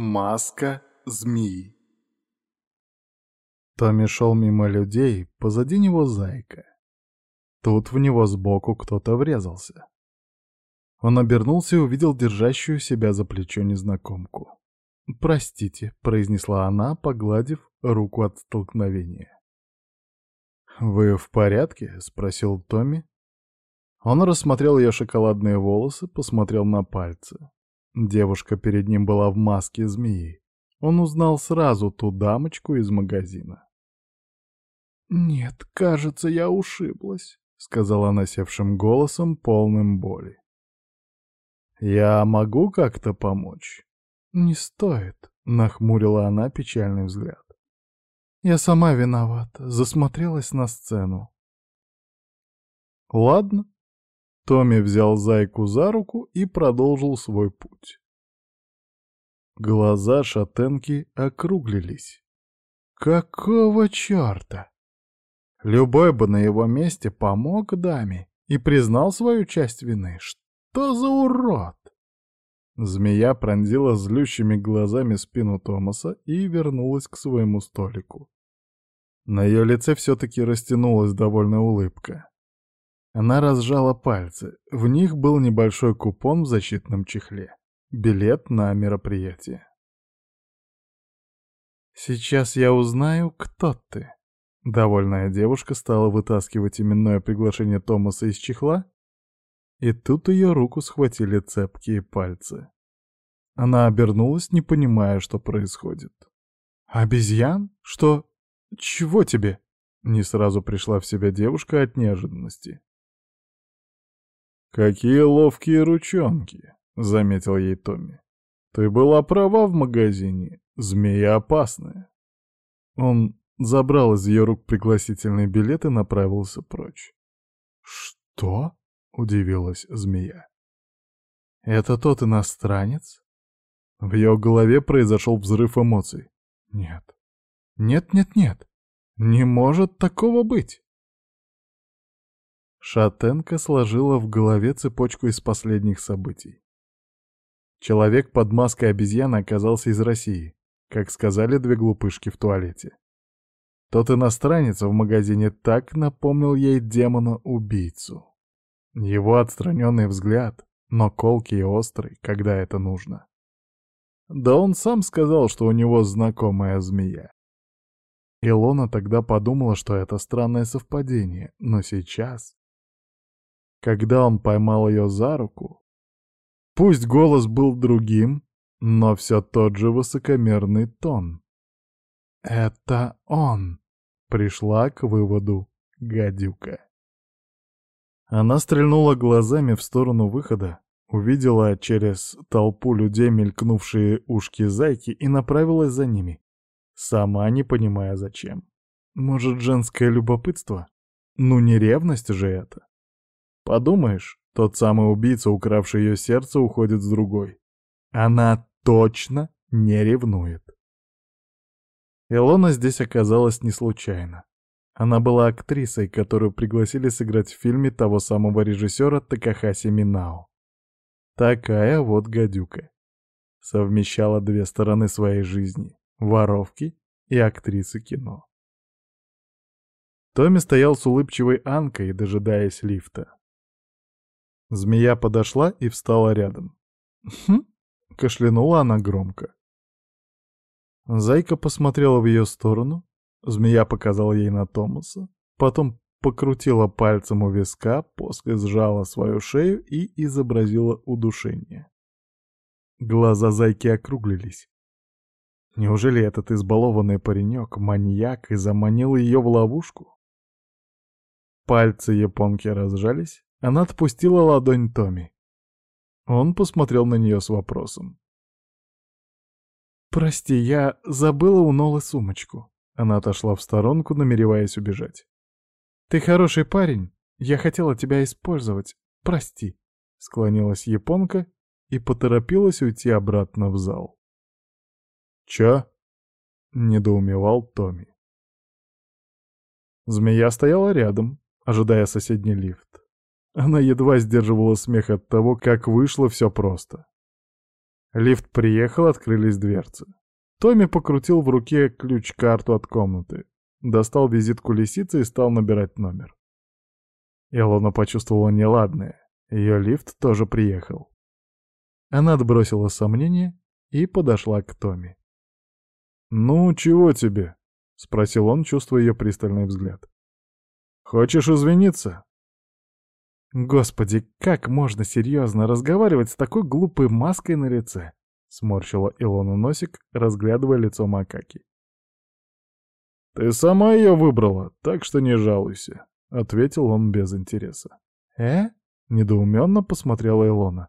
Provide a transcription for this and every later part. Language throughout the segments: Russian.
Маска змеи. Томми шел мимо людей, позади него зайка. Тут в него сбоку кто-то врезался. Он обернулся и увидел держащую себя за плечо незнакомку. «Простите», — произнесла она, погладив руку от столкновения. «Вы в порядке?» — спросил Томми. Он рассмотрел ее шоколадные волосы, посмотрел на пальцы. Девушка перед ним была в маске змеи. Он узнал сразу ту дамочку из магазина. «Нет, кажется, я ушиблась», — сказала она севшим голосом, полным боли. «Я могу как-то помочь?» «Не стоит», — нахмурила она печальный взгляд. «Я сама виновата, засмотрелась на сцену». «Ладно», Томми взял зайку за руку и продолжил свой путь. Глаза шатенки округлились. Какого черта? Любой бы на его месте помог даме и признал свою часть вины. Что за урод? Змея пронзила злющими глазами спину Томаса и вернулась к своему столику. На ее лице все-таки растянулась довольная улыбка. Она разжала пальцы. В них был небольшой купон в защитном чехле. Билет на мероприятие. «Сейчас я узнаю, кто ты». Довольная девушка стала вытаскивать именное приглашение Томаса из чехла, и тут ее руку схватили цепкие пальцы. Она обернулась, не понимая, что происходит. «Обезьян? Что? Чего тебе?» Не сразу пришла в себя девушка от неожиданности. «Какие ловкие ручонки!» — заметил ей Томми. «Ты была права в магазине. Змея опасная». Он забрал из ее рук пригласительный билет и направился прочь. «Что?» — удивилась змея. «Это тот иностранец?» В ее голове произошел взрыв эмоций. «Нет. Нет-нет-нет. Не может такого быть!» Шатенка сложила в голове цепочку из последних событий. Человек под маской обезьяны оказался из России, как сказали две глупышки в туалете. Тот иностранец в магазине так напомнил ей демона-убийцу. Его отстраненный взгляд, но колкий и острый, когда это нужно. Да он сам сказал, что у него знакомая змея. Илона тогда подумала, что это странное совпадение, но сейчас когда он поймал ее за руку. Пусть голос был другим, но все тот же высокомерный тон. «Это он!» — пришла к выводу гадюка. Она стрельнула глазами в сторону выхода, увидела через толпу людей мелькнувшие ушки зайки и направилась за ними, сама не понимая зачем. Может, женское любопытство? Ну не ревность же это. Подумаешь, тот самый убийца, укравший ее сердце, уходит с другой. Она точно не ревнует. Илона здесь оказалась не случайно. Она была актрисой, которую пригласили сыграть в фильме того самого режиссера Такахаси Минао. Такая вот гадюка. Совмещала две стороны своей жизни — воровки и актрисы кино. Томми стоял с улыбчивой Анкой, дожидаясь лифта. Змея подошла и встала рядом. «Хм?» — кашлянула она громко. Зайка посмотрела в ее сторону, змея показала ей на Томаса, потом покрутила пальцем у виска, после сжала свою шею и изобразила удушение. Глаза зайки округлились. Неужели этот избалованный паренек, маньяк, и заманил ее в ловушку? Пальцы японки разжались, она отпустила ладонь Томми. Он посмотрел на нее с вопросом. «Прости, я забыла у Нолы сумочку». Она отошла в сторонку, намереваясь убежать. «Ты хороший парень. Я хотела тебя использовать. Прости», — склонилась японка и поторопилась уйти обратно в зал. «Чё?» — недоумевал Томми. Змея стояла рядом, ожидая соседний лифт. Она едва сдерживала смех от того, как вышло все просто. Лифт приехал, открылись дверцы. Томми покрутил в руке ключ-карту от комнаты, достал визитку лисицы и стал набирать номер. Илона почувствовала неладное. Ее лифт тоже приехал. Она отбросила сомнения и подошла к Томми. «Ну, чего тебе?» — спросил он, чувствуя ее пристальный взгляд. «Хочешь извиниться?» «Господи, как можно серьезно разговаривать с такой глупой маской на лице?» — сморщила Илона носик, разглядывая лицо макаки. «Ты сама ее выбрала, так что не жалуйся», — ответил он без интереса. «Э?» — недоуменно посмотрела Илона.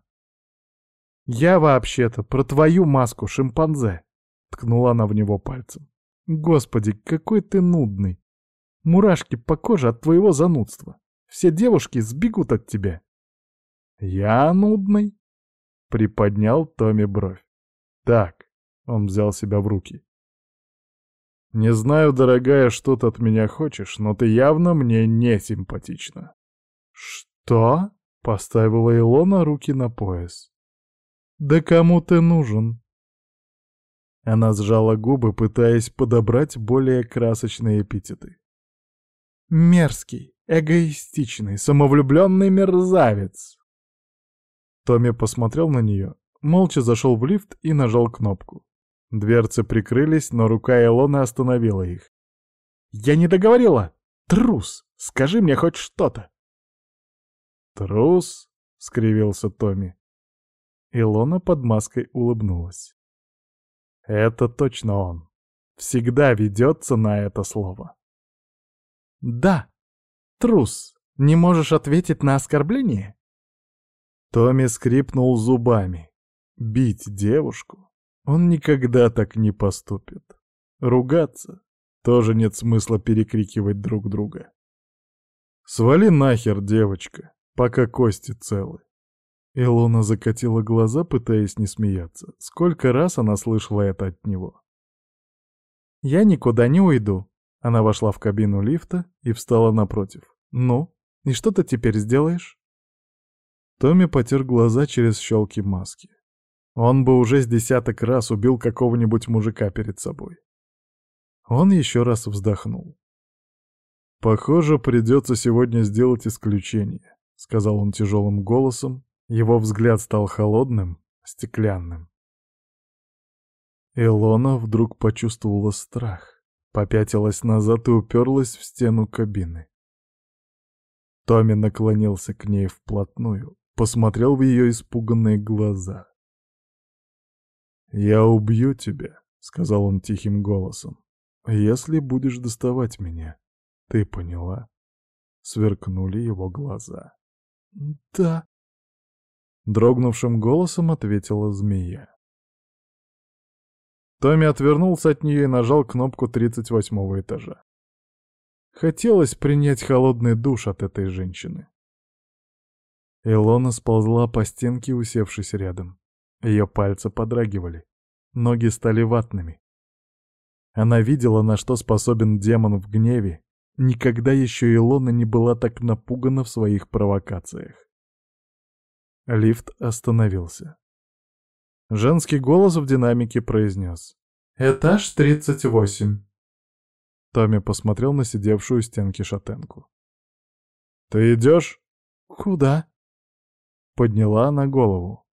«Я вообще-то про твою маску, шимпанзе!» — ткнула она в него пальцем. «Господи, какой ты нудный! Мурашки по коже от твоего занудства. Все девушки сбегут от тебя». «Я нудный?» — приподнял Томми бровь. «Так», — он взял себя в руки. «Не знаю, дорогая, что ты от меня хочешь, но ты явно мне не симпатична». «Что?» — поставила Илона руки на пояс. «Да кому ты нужен?» Она сжала губы, пытаясь подобрать более красочные эпитеты. «Мерзкий, эгоистичный, самовлюбленный мерзавец!» Томми посмотрел на нее, молча зашел в лифт и нажал кнопку. Дверцы прикрылись, но рука Илоны остановила их. «Я не договорила! Трус! Скажи мне хоть что-то!» «Трус?» — скривился Томми. Илона под маской улыбнулась. Это точно он. Всегда ведется на это слово. «Да, трус, не можешь ответить на оскорбление?» Томми скрипнул зубами. Бить девушку? Он никогда так не поступит. Ругаться? Тоже нет смысла перекрикивать друг друга. «Свали нахер, девочка, пока кости целы. Илона закатила глаза, пытаясь не смеяться. Сколько раз она слышала это от него. «Я никуда не уйду». Она вошла в кабину лифта и встала напротив. «Ну, и что ты теперь сделаешь?» Томми потер глаза через щелки маски. Он бы уже с десяток раз убил какого-нибудь мужика перед собой. Он еще раз вздохнул. «Похоже, придется сегодня сделать исключение», — сказал он тяжелым голосом, его взгляд стал холодным, стеклянным. Илона вдруг почувствовала страх, попятилась назад и уперлась в стену кабины. Томми наклонился к ней вплотную, посмотрел в ее испуганные глаза. «Я убью тебя», — сказал он тихим голосом, — «если будешь доставать меня. Ты поняла?» Сверкнули его глаза. «Да», Дрогнувшим голосом ответила змея. Томми отвернулся от нее и нажал кнопку 38 этажа. Хотелось принять холодный душ от этой женщины. Илона сползла по стенке, усевшись рядом. Ее пальцы подрагивали, ноги стали ватными. Она видела, на что способен демон в гневе. Никогда еще Илона не была так напугана в своих провокациях. Лифт остановился. Женский голос в динамике произнес. «Этаж 38». Томми посмотрел на сидевшую у стенки шатенку. «Ты идешь?» «Куда?» Подняла она голову.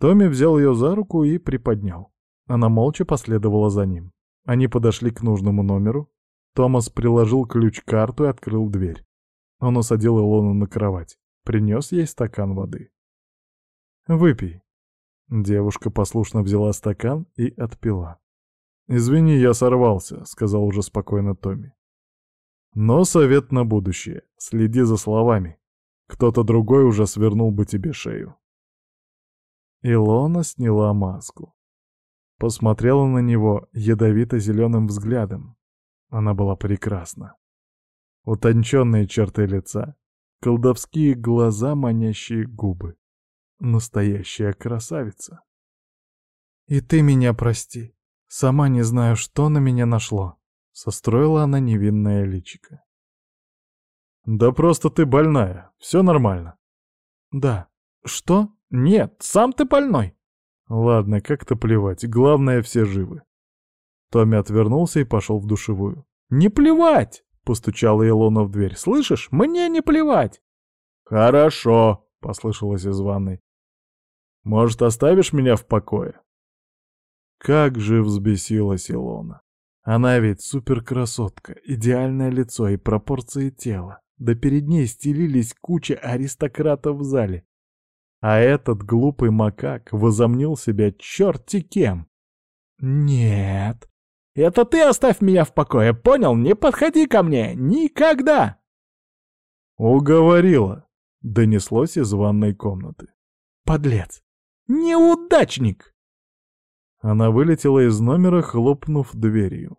Томми взял ее за руку и приподнял. Она молча последовала за ним. Они подошли к нужному номеру. Томас приложил ключ-карту и открыл дверь. Он усадил Илону на кровать. Принес ей стакан воды. «Выпей». Девушка послушно взяла стакан и отпила. «Извини, я сорвался», — сказал уже спокойно Томми. «Но совет на будущее. Следи за словами. Кто-то другой уже свернул бы тебе шею». Илона сняла маску. Посмотрела на него ядовито-зеленым взглядом. Она была прекрасна. Утонченные черты лица, колдовские глаза, манящие губы. Настоящая красавица. «И ты меня прости. Сама не знаю, что на меня нашло», — состроила она невинное личико. «Да просто ты больная. Все нормально». «Да. Что?» Нет, сам ты больной. Ладно, как-то плевать, главное, все живы. Томми отвернулся и пошел в душевую. «Не плевать!» — постучала Илона в дверь. «Слышишь? Мне не плевать!» «Хорошо!» — послышалось из ванной. «Может, оставишь меня в покое?» Как же взбесилась Илона. Она ведь суперкрасотка, идеальное лицо и пропорции тела. Да перед ней стелились куча аристократов в зале. А этот глупый макак возомнил себя черти кем. «Нет, это ты оставь меня в покое, понял? Не подходи ко мне! Никогда!» «Уговорила!» — донеслось из ванной комнаты. «Подлец! Неудачник!» Она вылетела из номера, хлопнув дверью.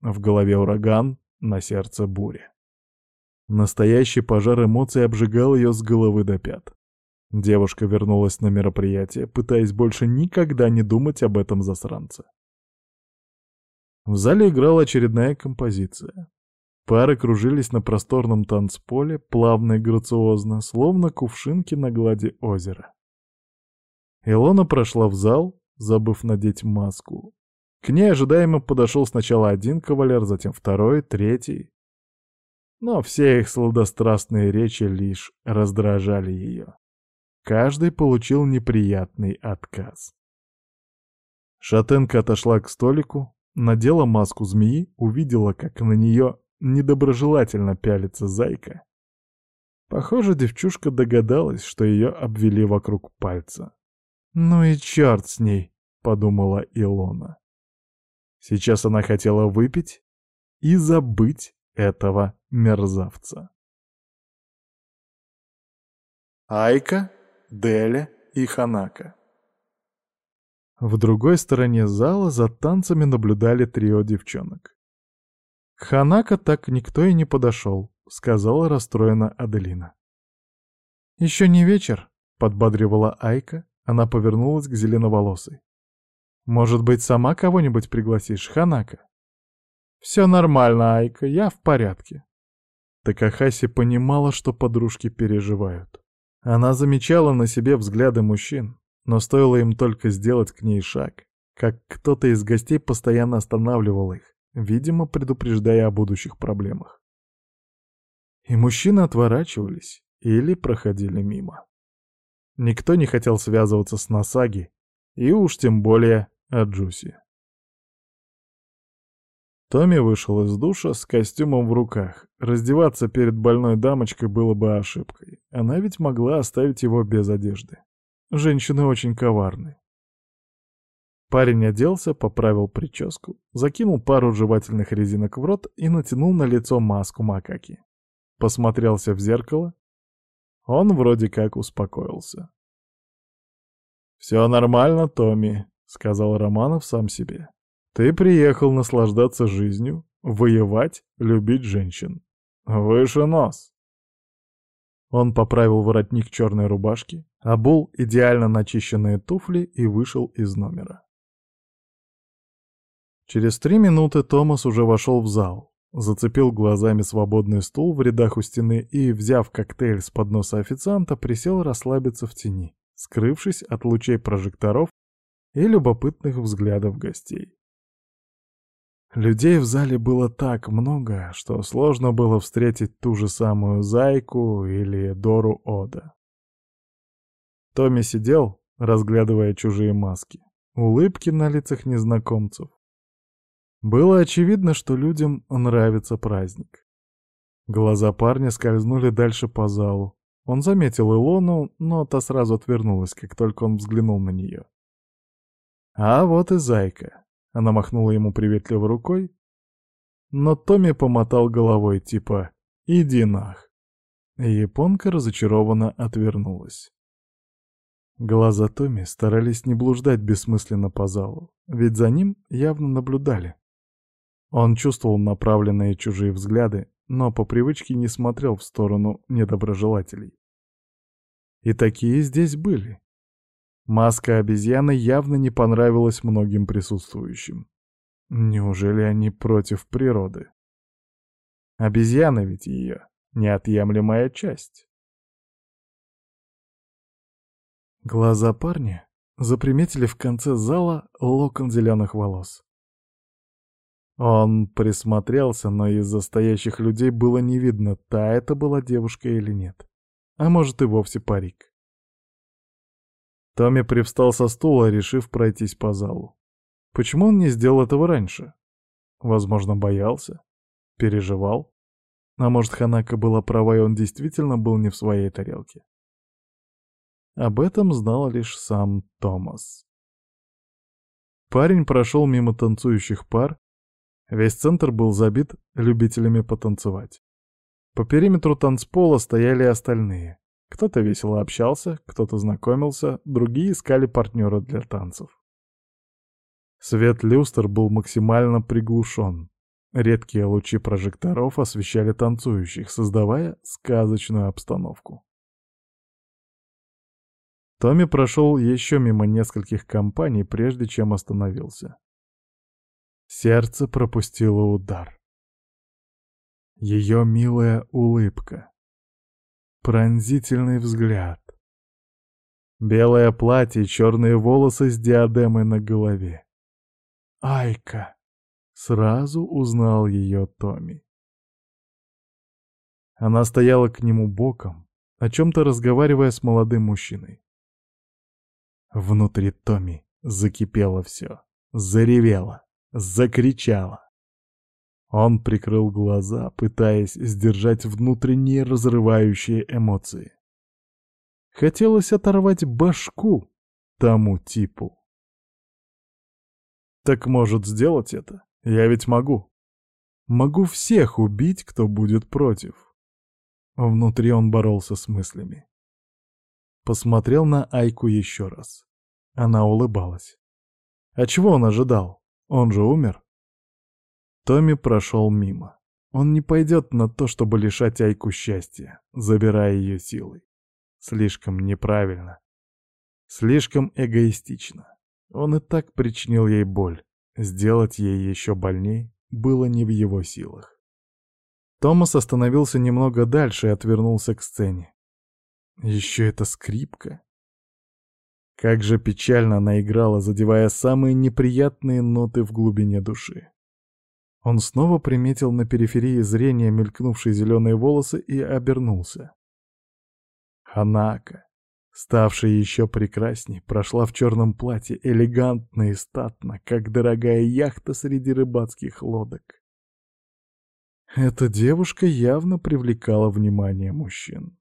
В голове ураган, на сердце буря. Настоящий пожар эмоций обжигал ее с головы до пят. Девушка вернулась на мероприятие, пытаясь больше никогда не думать об этом засранце. В зале играла очередная композиция. Пары кружились на просторном танцполе, плавно и грациозно, словно кувшинки на глади озера. Илона прошла в зал, забыв надеть маску. К ней ожидаемо подошел сначала один кавалер, затем второй, третий. Но все их сладострастные речи лишь раздражали ее. Каждый получил неприятный отказ. Шатенка отошла к столику, надела маску змеи, увидела, как на нее недоброжелательно пялится зайка. Похоже, девчушка догадалась, что ее обвели вокруг пальца. «Ну и черт с ней!» — подумала Илона. Сейчас она хотела выпить и забыть этого мерзавца. Айка, Деля и Ханака. В другой стороне зала за танцами наблюдали трио девчонок. К Ханака так никто и не подошел, сказала расстроена Аделина. «Еще не вечер», — подбадривала Айка, она повернулась к зеленоволосой. «Может быть, сама кого-нибудь пригласишь, Ханака?» «Все нормально, Айка, я в порядке». Такахаси понимала, что подружки переживают. Она замечала на себе взгляды мужчин, но стоило им только сделать к ней шаг, как кто-то из гостей постоянно останавливал их, видимо, предупреждая о будущих проблемах. И мужчины отворачивались или проходили мимо. Никто не хотел связываться с Насаги, и уж тем более Аджуси. Томми вышел из душа с костюмом в руках. Раздеваться перед больной дамочкой было бы ошибкой. Она ведь могла оставить его без одежды. Женщины очень коварны. Парень оделся, поправил прическу, закинул пару жевательных резинок в рот и натянул на лицо маску макаки. Посмотрелся в зеркало, он вроде как успокоился. «Все нормально, Томми», — сказал Романов сам себе. «Ты приехал наслаждаться жизнью, воевать, любить женщин. Выше нос». Он поправил воротник черной рубашки, обул идеально начищенные туфли и вышел из номера. Через три минуты Томас уже вошел в зал, Зацепил глазами свободный стул в рядах у стены и, взяв коктейль с подноса официанта, присел расслабиться в тени, скрывшись от лучей прожекторов и любопытных взглядов гостей. Людей в зале было так много, что сложно было встретить ту же самую Зайку или Дору Ода. Томми сидел, разглядывая чужие маски, улыбки на лицах незнакомцев, было очевидно, что людям нравится праздник. Глаза парня скользнули дальше по залу. Он заметил Илону, но та сразу отвернулась, как только он взглянул на нее. А вот и зайка. Она махнула ему приветливо рукой, но Томми помотал головой, типа «иди нах». Японка разочарованно отвернулась. Глаза Томми старались не блуждать бессмысленно по залу, ведь за ним явно наблюдали. Он чувствовал направленные чужие взгляды, но по привычке не смотрел в сторону недоброжелателей. И такие здесь были. Маска обезьяны явно не понравилась многим присутствующим. Неужели они против природы? Обезьяна ведь ее неотъемлемая часть. Глаза парня заприметили в конце зала локон зеленых волос. Он присмотрелся, но из-за стоящих людей было не видно, та это была девушка или нет. А может и вовсе парик. Томми привстал со стула, решив пройтись по залу. Почему он не сделал этого раньше? Возможно, боялся? Переживал? А может, Ханака была права, и он действительно был не в своей тарелке? Об этом знал лишь сам Томас. Парень прошел мимо танцующих пар. Весь центр был забит любителями потанцевать. По периметру танцпола стояли остальные. Кто-то весело общался, кто-то знакомился, другие искали партнера для танцев. Свет люстр был максимально приглушен. Редкие лучи прожекторов освещали танцующих, создавая сказочную обстановку. Томми прошел еще мимо нескольких компаний, прежде чем остановился. Сердце пропустило удар. Ее милая улыбка. Пронзительный взгляд. Белое платье, черные волосы с диадемой на голове. Айка. Сразу узнал ее Томми. Она стояла к нему боком, о чем-то разговаривая с молодым мужчиной. Внутри Томми закипело все, заревело, закричало. Он прикрыл глаза, пытаясь сдержать внутренние разрывающие эмоции. Хотелось оторвать башку тому типу. Так может сделать это? Я ведь могу. Могу всех убить, кто будет против. Внутри он боролся с мыслями. Посмотрел на Айку еще раз. Она улыбалась. А чего он ожидал? Он же умер. Томми прошел мимо. Он не пойдет на то, чтобы лишать Айку счастья, забирая ее силой. Слишком неправильно. Слишком эгоистично. Он и так причинил ей боль. Сделать ей еще больней было не в его силах. Томас остановился немного дальше и отвернулся к сцене. Еще эта скрипка. Как же печально она играла, задевая самые неприятные ноты в глубине души. Он снова приметил на периферии зрения мелькнувшие зеленые волосы и обернулся. Ханака, ставшая еще прекрасней, прошла в черном платье, элегантно и статно, как дорогая яхта среди рыбацких лодок. Эта девушка явно привлекала внимание мужчин.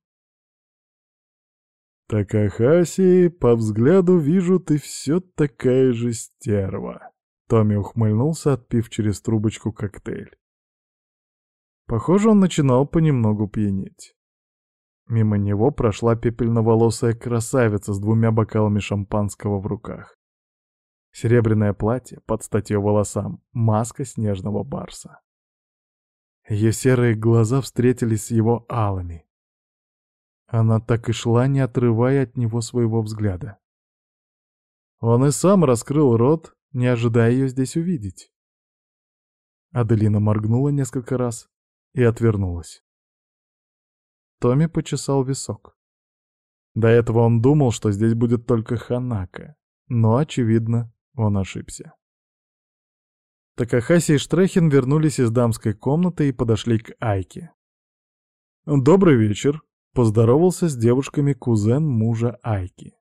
«Такахаси, по взгляду вижу, ты все такая же стерва», Томми ухмыльнулся, отпив через трубочку коктейль. Похоже, он начинал понемногу пьянеть. Мимо него прошла пепельноволосая красавица с двумя бокалами шампанского в руках. Серебряное платье под стать волосам, маска снежного барса. Ее серые глаза встретились с его алыми. Она так и шла, не отрывая от него своего взгляда. Он и сам раскрыл рот, не ожидая ее здесь увидеть. Аделина моргнула несколько раз и отвернулась. Томми почесал висок. До этого он думал, что здесь будет только Ханака, но, очевидно, он ошибся. Такахаси и Штрехин вернулись из дамской комнаты и подошли к Айке. «Добрый вечер», — поздоровался с девушками кузен мужа Айки.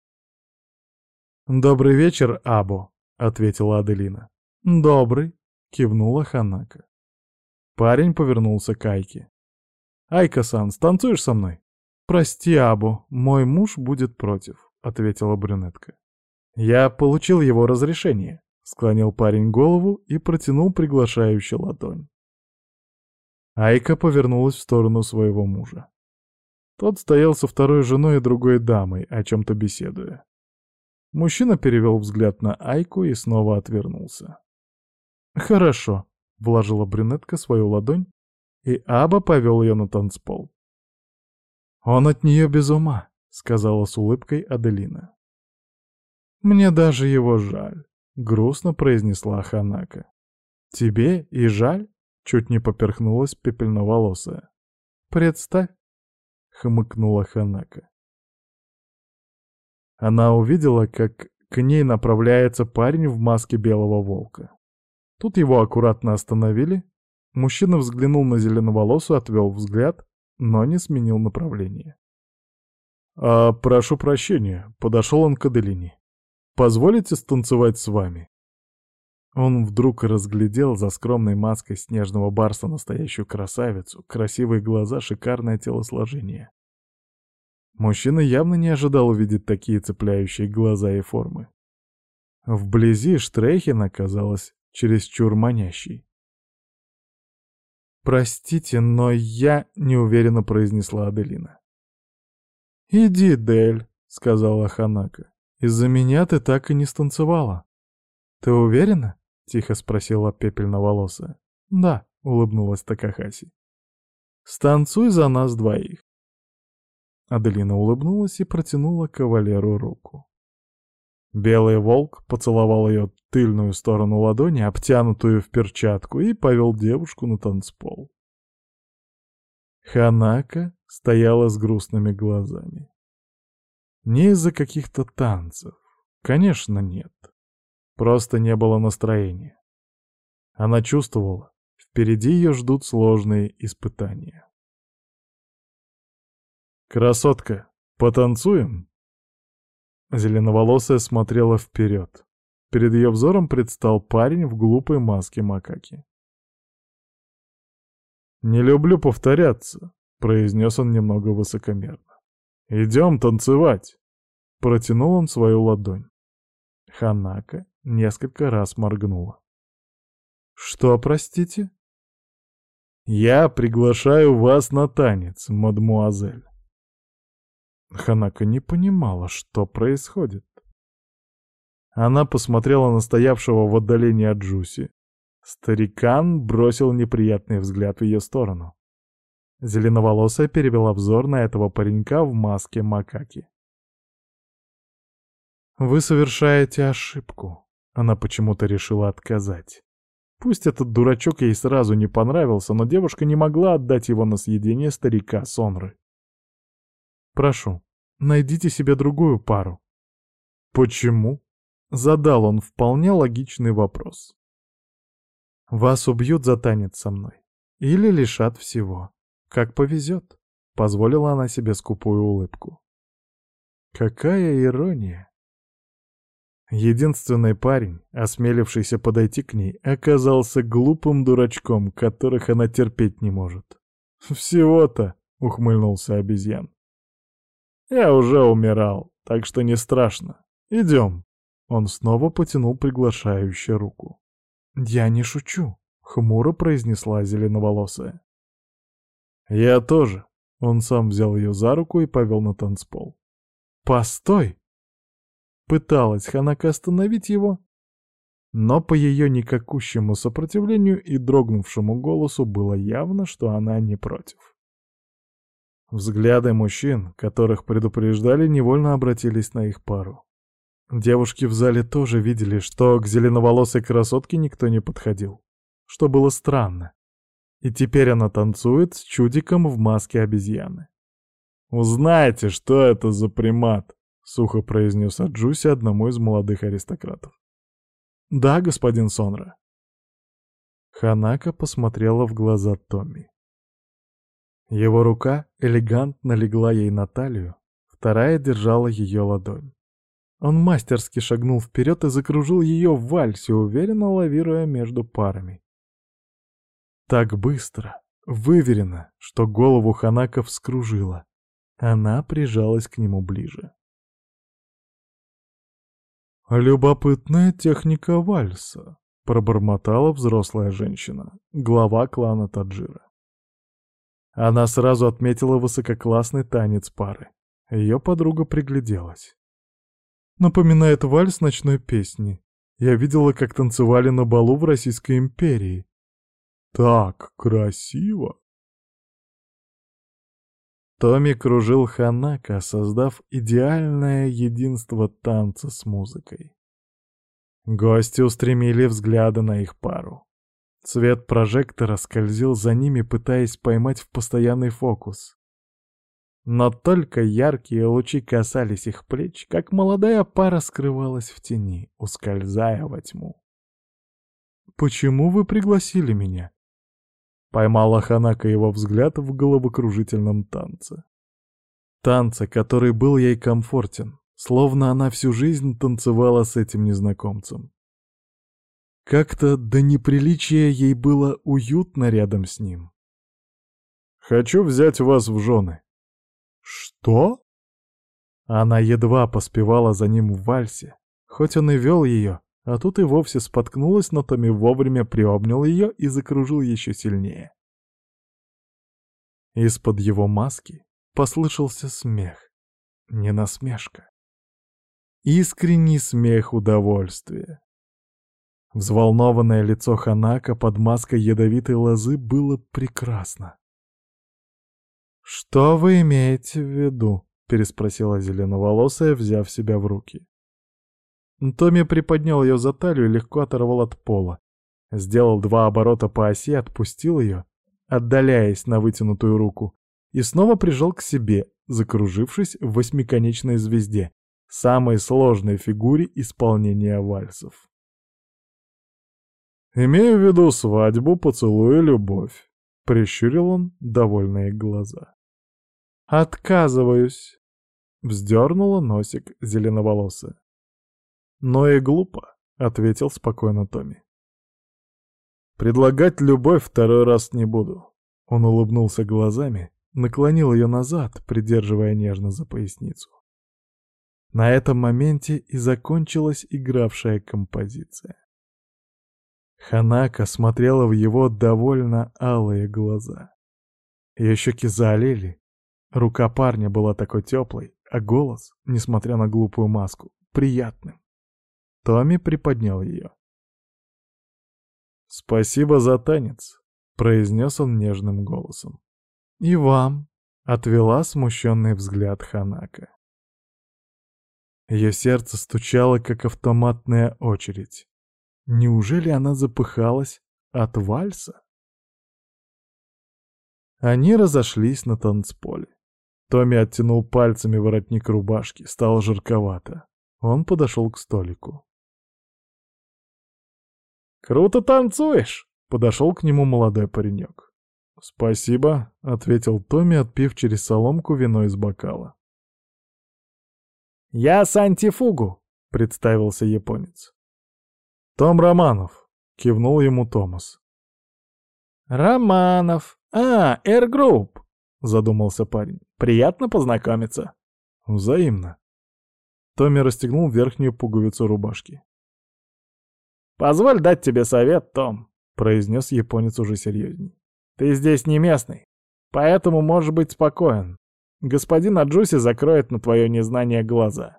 «Добрый вечер, Або», ответила Аделина. «Добрый», — кивнула Ханака. Парень повернулся к Айке. «Айка-сан, станцуешь со мной?» «Прости, Абу, мой муж будет против», — ответила брюнетка. «Я получил его разрешение», — склонил парень голову и протянул приглашающую ладонь. Айка повернулась в сторону своего мужа. Тот стоял со второй женой и другой дамой, о чем-то беседуя. Мужчина перевел взгляд на Айку и снова отвернулся. «Хорошо», — вложила брюнетка свою ладонь, и Аба повел ее на танцпол. «Он от нее без ума», — сказала с улыбкой Аделина. «Мне даже его жаль», — грустно произнесла Ханака. «Тебе и жаль?» — чуть не поперхнулась пепельноволосая. «Представь», — хмыкнула Ханака. Она увидела, как к ней направляется парень в маске белого волка. Тут его аккуратно остановили. Мужчина взглянул на зеленоволосую, отвел взгляд, но не сменил направление. «А, прошу прощения», — подошел он к Аделине. «Позволите станцевать с вами?» Он вдруг разглядел за скромной маской снежного барса настоящую красавицу, красивые глаза, шикарное телосложение. Мужчина явно не ожидал увидеть такие цепляющие глаза и формы. Вблизи Штрейхен оказалась чересчур манящей. «Простите, но я...» — неуверенно произнесла Аделина. «Иди, Дель», — сказала Ханака. «Из-за меня ты так и не станцевала». «Ты уверена?» — тихо спросила пепельноволосая. «Да», — улыбнулась Такахаси. «Станцуй за нас двоих». Аделина улыбнулась и протянула кавалеру руку. Белый волк поцеловал ее тыльную сторону ладони, обтянутую в перчатку, и повел девушку на танцпол. Ханака стояла с грустными глазами. Не из-за каких-то танцев. Конечно, нет. Просто не было настроения. Она чувствовала, впереди ее ждут сложные испытания. «Красотка, потанцуем?» Зеленоволосая смотрела вперед. Перед ее взором предстал парень в глупой маске макаки. «Не люблю повторяться», — произнес он немного высокомерно. «Идем танцевать!» Протянул он свою ладонь. Ханака несколько раз моргнула. «Что, простите?» «Я приглашаю вас на танец, мадмуазель». Ханака не понимала, что происходит. Она посмотрела на стоявшего в отдалении от Джуси. Старикан бросил неприятный взгляд в ее сторону. Зеленоволосая перевела взор на этого паренька в маске макаки. «Вы совершаете ошибку», — она почему-то решила отказать. Пусть этот дурачок ей сразу не понравился, но девушка не могла отдать его на съедение старика Сонры. Прошу, найдите себе другую пару. Почему? Задал он вполне логичный вопрос. Вас убьют за танец со мной. Или лишат всего. Как повезет. Позволила она себе скупую улыбку. Какая ирония. Единственный парень, осмелившийся подойти к ней, оказался глупым дурачком, которых она терпеть не может. «Всего-то», — ухмыльнулся обезьян. Я уже умирал, так что не страшно. Идем. Он снова потянул приглашающую руку. «Я не шучу», — хмуро произнесла зеленоволосая. «Я тоже». Он сам взял ее за руку и повел на танцпол. «Постой!» Пыталась Ханака остановить его, но по ее никакущему сопротивлению и дрогнувшему голосу было явно, что она не против. Взгляды мужчин, которых предупреждали, невольно обратились на их пару. Девушки в зале тоже видели, что к зеленоволосой красотке никто не подходил, что было странно. И теперь она танцует с чудиком в маске обезьяны. «Узнайте, что это за примат!» — сухо произнес Аджуси одному из молодых аристократов. «Да, господин Сонра». Ханака посмотрела в глаза Томми. Его рука элегантно легла ей на талию, вторая держала ее ладонь. Он мастерски шагнул вперед и закружил ее в вальсе, уверенно лавируя между парами. Так быстро, выверено, что голову Ханака вскружила. Она прижалась к нему ближе. «Любопытная техника вальса», — пробормотала взрослая женщина, глава клана Таджира. Она сразу отметила высококлассный танец пары. Ее подруга пригляделась. Напоминает вальс ночной песни. Я видела, как танцевали на балу в Российской империи. Так красиво! Томми кружил Ханака, создав идеальное единство танца с музыкой. Гости устремили взгляды на их пару. Свет прожектора скользил за ними, пытаясь поймать в постоянный фокус. Но только яркие лучи касались их плеч, как молодая пара скрывалась в тени, ускользая во тьму. «Почему вы пригласили меня?» Поймала Ханака его взгляд в головокружительном танце. Танце, который был ей комфортен, словно она всю жизнь танцевала с этим незнакомцем. Как-то до неприличия ей было уютно рядом с ним. «Хочу взять вас в жены». «Что?» Она едва поспевала за ним в вальсе, хоть он и вел ее, а тут и вовсе споткнулась, но Томми вовремя приобнял ее и закружил еще сильнее. Из-под его маски послышался смех, не насмешка. Искренний смех удовольствия. Взволнованное лицо Ханака под маской ядовитой лозы было прекрасно. «Что вы имеете в виду?» — переспросила зеленоволосая, взяв себя в руки. Томми приподнял ее за талию и легко оторвал от пола. Сделал два оборота по оси, отпустил ее, отдаляясь на вытянутую руку, и снова прижал к себе, закружившись в восьмиконечной звезде, самой сложной фигуре исполнения вальсов. «Имею в виду свадьбу, поцелуй и любовь», — прищурил он довольные глаза. «Отказываюсь», — вздернула носик зеленоволосая. «Но и глупо», — ответил спокойно Томми. «Предлагать любовь второй раз не буду». Он улыбнулся глазами, наклонил ее назад, придерживая нежно за поясницу. На этом моменте и закончилась игравшая композиция. Ханака смотрела в его довольно алые глаза. Ее щеки залили, рука парня была такой теплой, а голос, несмотря на глупую маску, приятным. Томми приподнял ее. «Спасибо за танец», — произнес он нежным голосом. «И вам», — отвела смущенный взгляд Ханака. Ее сердце стучало, как автоматная очередь. Неужели она запыхалась от вальса? Они разошлись на танцполе. Томми оттянул пальцами воротник рубашки, стало жарковато. Он подошел к столику. «Круто танцуешь!» — подошел к нему молодой паренек. «Спасибо», — ответил Томми, отпив через соломку вино из бокала. «Я Сантифугу», — представился японец. «Том Романов», — кивнул ему Томас. «Романов. А, Air Group», — задумался парень. «Приятно познакомиться». «Взаимно». Томми расстегнул верхнюю пуговицу рубашки. «Позволь дать тебе совет, Том», — произнес японец уже серьезней. «Ты здесь не местный, поэтому можешь быть спокоен. Господин Аджуси закроет на твое незнание глаза».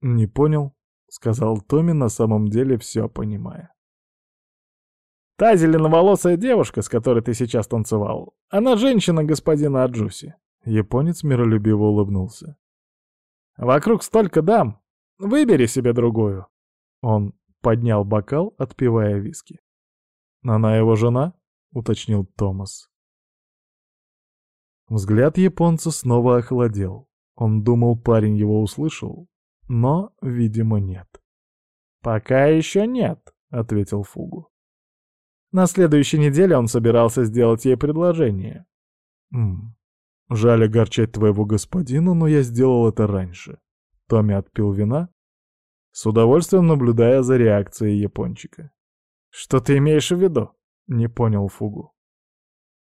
«Не понял», — сказал Томми, на самом деле все понимая. «Та зеленоволосая девушка, с которой ты сейчас танцевал, она женщина господина Аджуси». Японец миролюбиво улыбнулся. «Вокруг столько дам. Выбери себе другую». Он поднял бокал, отпивая виски. «Она его жена?» — уточнил Томас. Взгляд японца снова охладел. Он думал, парень его услышал, но, видимо, нет. «Пока еще нет», — ответил Фугу. На следующей неделе он собирался сделать ей предложение. «М -м, жаль огорчать твоего господина, но я сделал это раньше». Томми отпил вина, с удовольствием наблюдая за реакцией япончика. «Что ты имеешь в виду?» — не понял Фугу.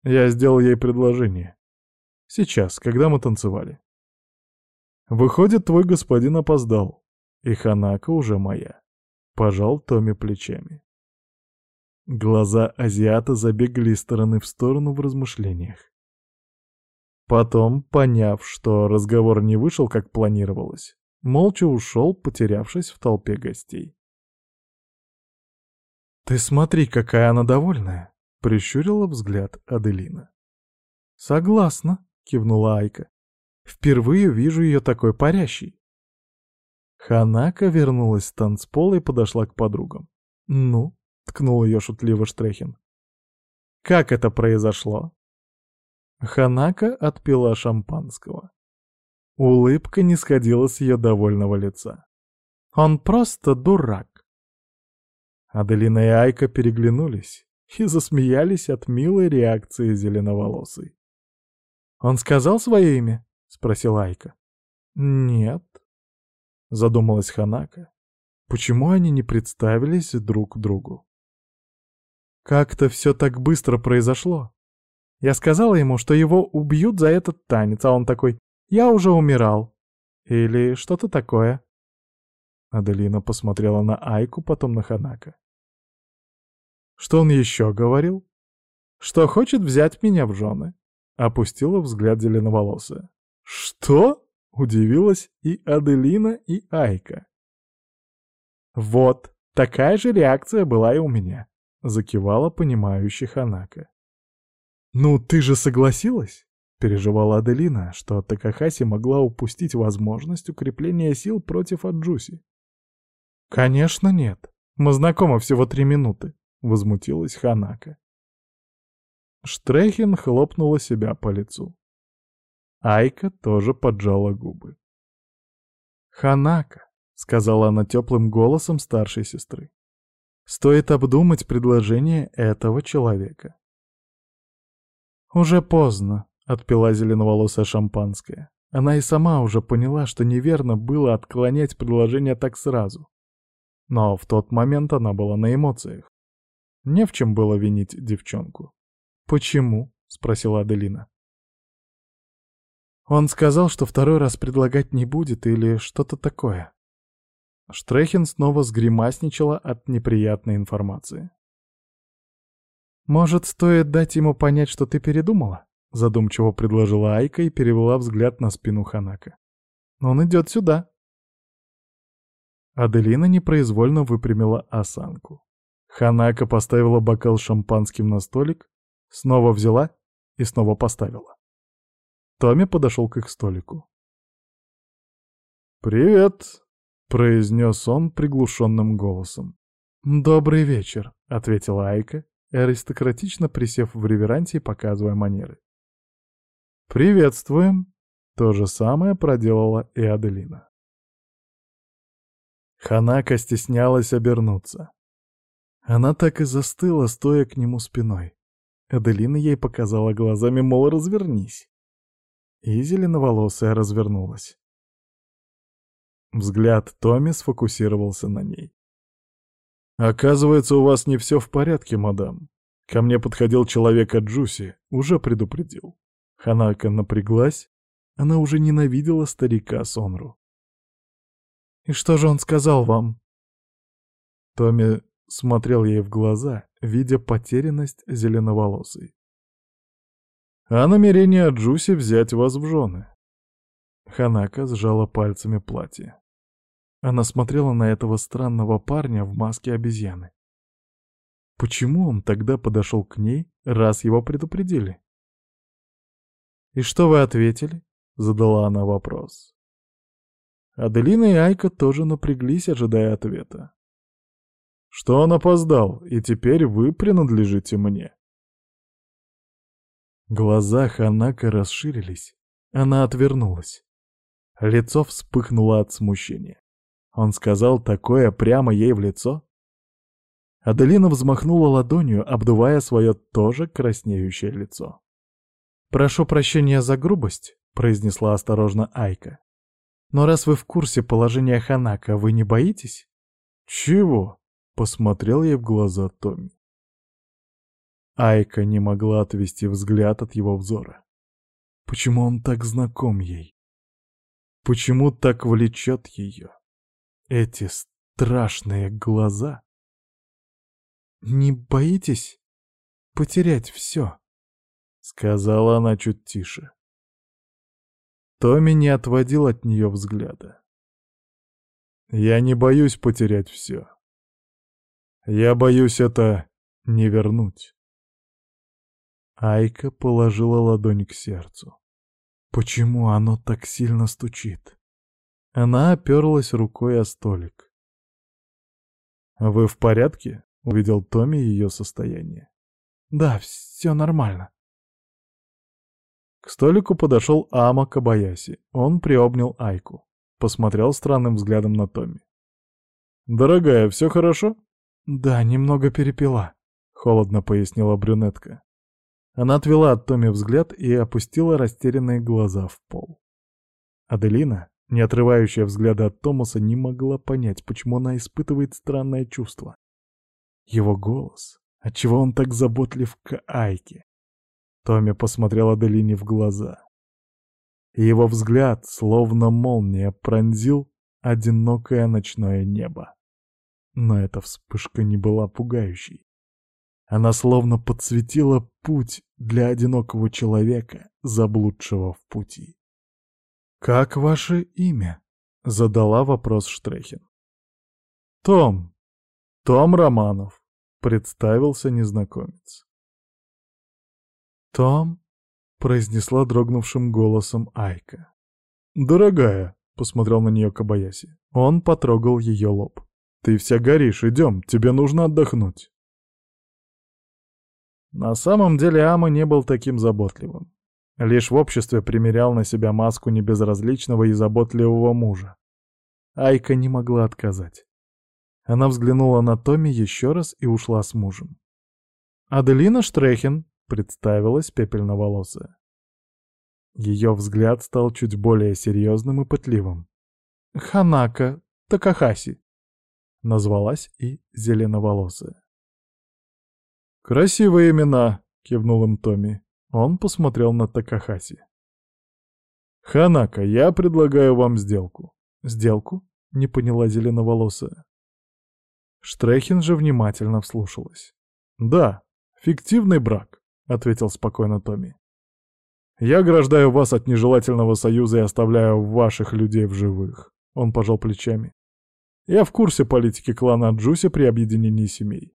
Я сделал ей предложение. Сейчас, когда мы танцевали. Выходит, твой господин опоздал, и Ханака уже моя. Пожал Томми плечами. Глаза азиата забегали из стороны в сторону в размышлениях. Потом, поняв, что разговор не вышел, как планировалось, молча ушел, потерявшись в толпе гостей. «Ты смотри, какая она довольная!» — прищурила взгляд Аделина. «Согласна», — кивнула Айка. «Впервые вижу ее такой парящей». Ханака вернулась с танцпола и подошла к подругам. «Ну?» — ткнул ее шутливо Штрехин. «Как это произошло?» Ханака отпила шампанского. Улыбка не сходила с ее довольного лица. «Он просто дурак!» Аделина и Айка переглянулись и засмеялись от милой реакции зеленоволосой. «Он сказал свое имя?» — спросила Айка. «Нет», — задумалась Ханака. «Почему они не представились друг другу?» «Как-то все так быстро произошло. Я сказала ему, что его убьют за этот танец, а он такой «Я уже умирал». Или что-то такое. Аделина посмотрела на Айку, потом на Ханака. Что он еще говорил? Что хочет взять меня в жены. Опустила взгляд зеленоволосая. Что? Удивилась и Аделина, и Айка. Вот, такая же реакция была и у меня. Закивала понимающий Ханака. «Ну, ты же согласилась?» — переживала Аделина, что Такахаси могла упустить возможность укрепления сил против Аджуси. «Конечно нет. Мы знакомы всего три минуты», — возмутилась Ханака. Штрехин хлопнула себя по лицу. Айка тоже поджала губы. «Ханака», — сказала она теплым голосом старшей сестры, — «стоит обдумать предложение этого человека». «Уже поздно», — отпила зеленоволосая шампанское. Она и сама уже поняла, что неверно было отклонять предложение так сразу. Но в тот момент она была на эмоциях. Не в чем было винить девчонку. «Почему?» — спросила Аделина. Он сказал, что второй раз предлагать не будет или что-то такое. Штрехин снова сгримасничала от неприятной информации. «Может, стоит дать ему понять, что ты передумала?» — задумчиво предложила Айка и перевела взгляд на спину Ханака. «Он идет сюда». Аделина непроизвольно выпрямила осанку. Ханака поставила бокал шампанским на столик, снова взяла и снова поставила. Томми подошел к их столику. «Привет», — произнес он приглушенным голосом. «Добрый вечер», — ответила Айка, аристократично присев в реверанте и показывая манеры. «Приветствуем!» — то же самое проделала и Аделина. Ханака стеснялась обернуться. Она так и застыла, стоя к нему спиной. Аделина ей показала глазами, мол, развернись. И зеленоволосая развернулась. Взгляд Томми сфокусировался на ней. «Оказывается, у вас не все в порядке, мадам. Ко мне подходил человек от Джуси, уже предупредил». Ханака напряглась, она уже ненавидела старика Сонру. «И что же он сказал вам?» Томми смотрел ей в глаза, видя потерянность зеленоволосой. «А намерение Джуси взять вас в жены?» Ханака сжала пальцами платье. Она смотрела на этого странного парня в маске обезьяны. Почему он тогда подошел к ней, раз его предупредили? «И что вы ответили?» — задала она вопрос. Аделина и Айка тоже напряглись, ожидая ответа. «Что он опоздал, и теперь вы принадлежите мне». Глаза Ханака расширились. Она отвернулась. Лицо вспыхнуло от смущения. Он сказал такое прямо ей в лицо? Аделина взмахнула ладонью, обдувая свое тоже краснеющее лицо. «Прошу прощения за грубость», — произнесла осторожно Айка. «Но раз вы в курсе положения Ханака, вы не боитесь?» «Чего?» — посмотрел ей в глаза Томми. Айка не могла отвести взгляд от его взора. Почему он так знаком ей? Почему так влечет ее? Эти страшные глаза. «Не боитесь потерять все?» — сказала она чуть тише. Томми не отводил от нее взгляда. «Я не боюсь потерять все. Я боюсь это не вернуть». Айка положила ладонь к сердцу. Почему оно так сильно стучит? Она оперлась рукой о столик. «Вы в порядке?» — увидел Томми ее состояние. «Да, все нормально». К столику подошел Ама Кабаяси. Он приобнял Айку. Посмотрел странным взглядом на Томми. «Дорогая, все хорошо?» «Да, немного перепила», — холодно пояснила брюнетка. Она отвела от Томми взгляд и опустила растерянные глаза в пол. Аделина, не отрывающая взгляда от Томаса, не могла понять, почему она испытывает странное чувство. Его голос, отчего он так заботлив к Айке. Томми посмотрел Аделине в глаза. Его взгляд, словно молния, пронзил одинокое ночное небо. Но эта вспышка не была пугающей. Она словно подсветила путь для одинокого человека, заблудшего в пути. «Как ваше имя?» — задала вопрос Штрехин. «Том. Том Романов», — представился незнакомец. «Том?» — произнесла дрогнувшим голосом Айка. «Дорогая», — посмотрел на нее Кабаяси. Он потрогал ее лоб. «Ты вся горишь, идем, тебе нужно отдохнуть». На самом деле Ама не был таким заботливым. Лишь в обществе примерял на себя маску небезразличного и заботливого мужа. Айка не могла отказать. Она взглянула на Томми еще раз и ушла с мужем. «Аделина Штрехин», представилась пепельноволосая. Ее взгляд стал чуть более серьезным и пытливым. «Ханака Такахаси», — назвалась и зеленоволосая. «Красивые имена», — кивнул им Томми. Он посмотрел на Такахаси. «Ханака, я предлагаю вам сделку». «Сделку?» — не поняла зеленоволосая. Штрехин же внимательно вслушалась. «Да, фиктивный брак. — ответил спокойно Томми. «Я ограждаю вас от нежелательного союза и оставляю ваших людей в живых», — он пожал плечами. «Я в курсе политики клана Джуси при объединении семей».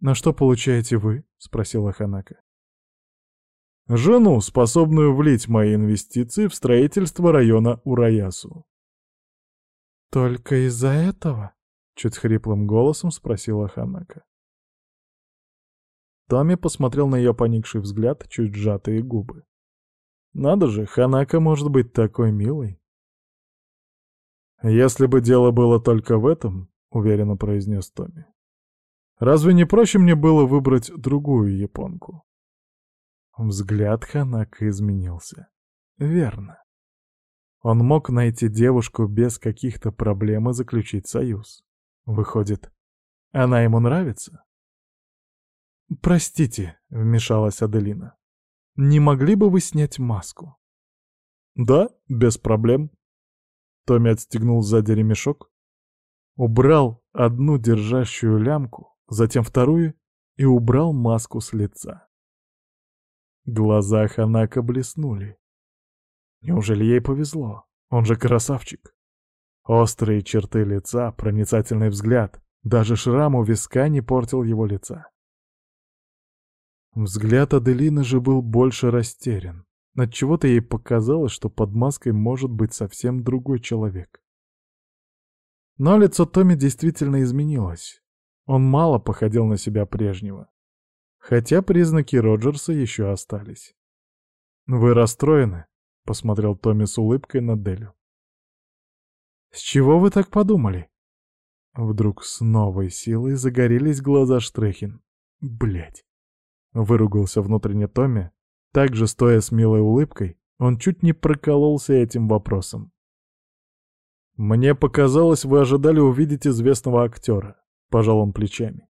«На что получаете вы?» — спросила Ханака. «Жену, способную влить мои инвестиции в строительство района Ураясу». «Только из-за этого?» — чуть хриплым голосом спросила Ханака. Томми посмотрел на ее поникший взгляд, чуть сжатые губы. «Надо же, Ханака может быть такой милой!» «Если бы дело было только в этом», — уверенно произнес Томми, «разве не проще мне было выбрать другую японку?» Взгляд Ханака изменился. «Верно. Он мог найти девушку без каких-то проблем и заключить союз. Выходит, она ему нравится?» «Простите», — вмешалась Аделина. «Не могли бы вы снять маску?» «Да, без проблем». Томми отстегнул сзади ремешок, убрал одну держащую лямку, затем вторую и убрал маску с лица. Глаза Ханака блеснули. Неужели ей повезло? Он же красавчик. Острые черты лица, проницательный взгляд, даже шрам у виска не портил его лица. Взгляд Аделины же был больше растерян. Отчего-то ей показалось, что под маской может быть совсем другой человек. Но лицо Томми действительно изменилось. Он мало походил на себя прежнего. Хотя признаки Роджерса еще остались. «Вы расстроены?» — посмотрел Томми с улыбкой на Делю. «С чего вы так подумали?» Вдруг с новой силой загорелись глаза Штрехин. Блять. Выругался внутренне Томми. Также, стоя с милой улыбкой, он чуть не прокололся этим вопросом. «Мне показалось, вы ожидали увидеть известного актера», — пожал он плечами.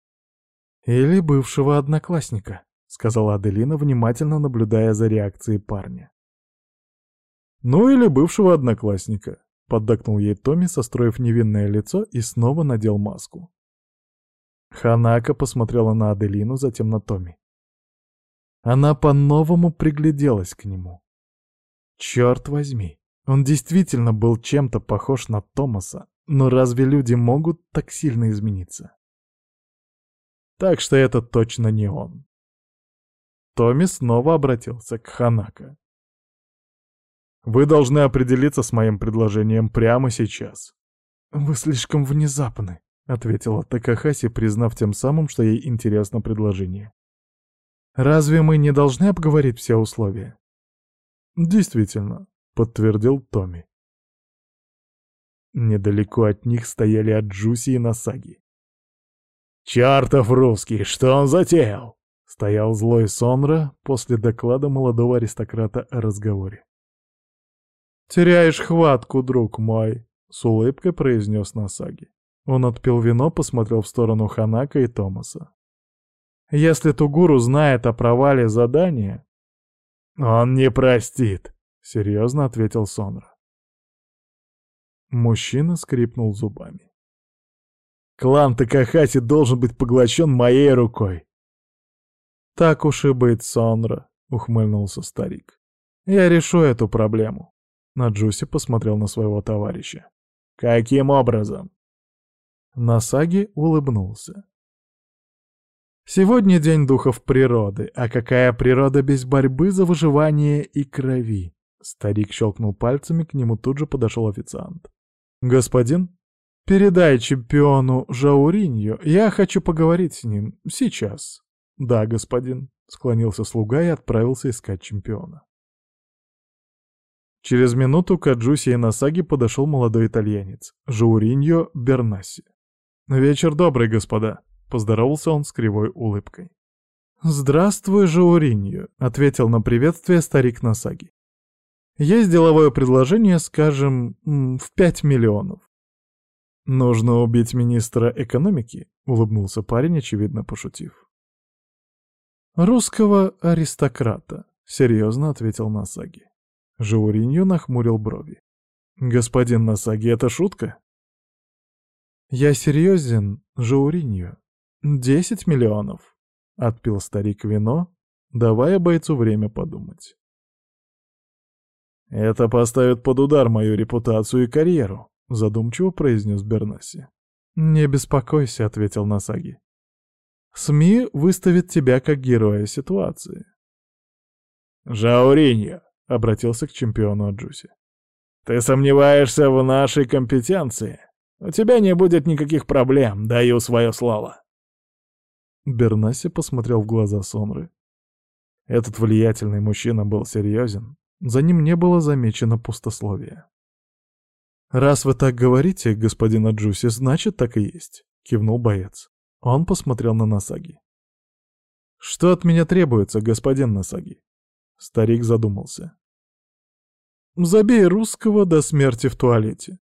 «Или бывшего одноклассника», — сказала Аделина, внимательно наблюдая за реакцией парня. «Ну или бывшего одноклассника», — поддакнул ей Томми, состроив невинное лицо и снова надел маску. Ханака посмотрела на Аделину, затем на Томми. Она по-новому пригляделась к нему. Черт возьми, он действительно был чем-то похож на Томаса, но разве люди могут так сильно измениться? Так что это точно не он. Томми снова обратился к Ханака. «Вы должны определиться с моим предложением прямо сейчас». «Вы слишком внезапны», — ответила Такахаси, признав тем самым, что ей интересно предложение. Разве мы не должны обговорить все условия? «Действительно», — подтвердил Томми. Недалеко от них стояли Аджуси и Насаги. «Чертов русский, что он затеял?» — стоял злой Сонра после доклада молодого аристократа о разговоре. «Теряешь хватку, друг мой», — с улыбкой произнес Насаги. Он отпил вино, посмотрел в сторону Ханака и Томаса. «Если Тугуру знает о провале задания...» «Он не простит», — серьезно ответил Сонра. Мужчина скрипнул зубами. «Клан Такахаси должен быть поглощен моей рукой». «Так уж и быть, Сонра», — ухмыльнулся старик. «Я решу эту проблему». Наджуси посмотрел на своего товарища. «Каким образом?» Насаги улыбнулся. Сегодня день духов природы, а какая природа без борьбы за выживание и крови? Старик щелкнул пальцами, к нему тут же подошел официант. «Господин, передай чемпиону Жауринью, я хочу поговорить с ним. Сейчас». «Да, господин», — склонился слуга и отправился искать чемпиона. Через минуту к Аджуси и Насаги подошел молодой итальянец, Жауриньо Бернаси. «Вечер добрый, господа», — поздоровался он с кривой улыбкой. «Здравствуй, Жауриньо», — ответил на приветствие старик Насаги. «Есть деловое предложение, скажем, в пять миллионов». «Нужно убить министра экономики», — улыбнулся парень, очевидно пошутив. «Русского аристократа», — серьезно ответил Насаги. Жауриньо нахмурил брови. «Господин Насаги, это шутка?» «Я серьезен, Жауриньо. Десять миллионов!» — отпил старик вино, давая бойцу время подумать. «Это поставит под удар мою репутацию и карьеру», — задумчиво произнес Бернаси. «Не беспокойся», — ответил Насаги. «СМИ выставят тебя как героя ситуации». «Жауриньо», — обратился к чемпиону Аджуси. «Ты сомневаешься в нашей компетенции?» У тебя не будет никаких проблем, даю свое слово. Бернаси посмотрел в глаза Сонры. Этот влиятельный мужчина был серьезен, за ним не было замечено пустословие. «Раз вы так говорите, господин Аджуси, значит, так и есть», — кивнул боец. Он посмотрел на Насаги. «Что от меня требуется, господин Насаги?» Старик задумался. «Забей русского до смерти в туалете».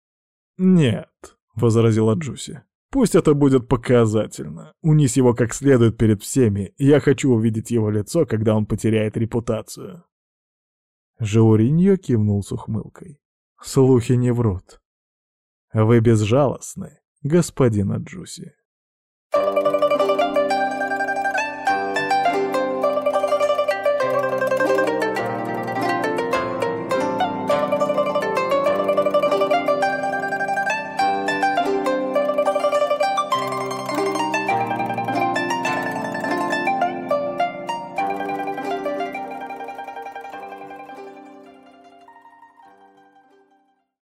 «Нет», — возразила Джуси. «Пусть это будет показательно. Унись его как следует перед всеми. Я хочу увидеть его лицо, когда он потеряет репутацию». Жауриньо кивнул с ухмылкой. «Слухи не врут. Вы безжалостны, господин Аджуси».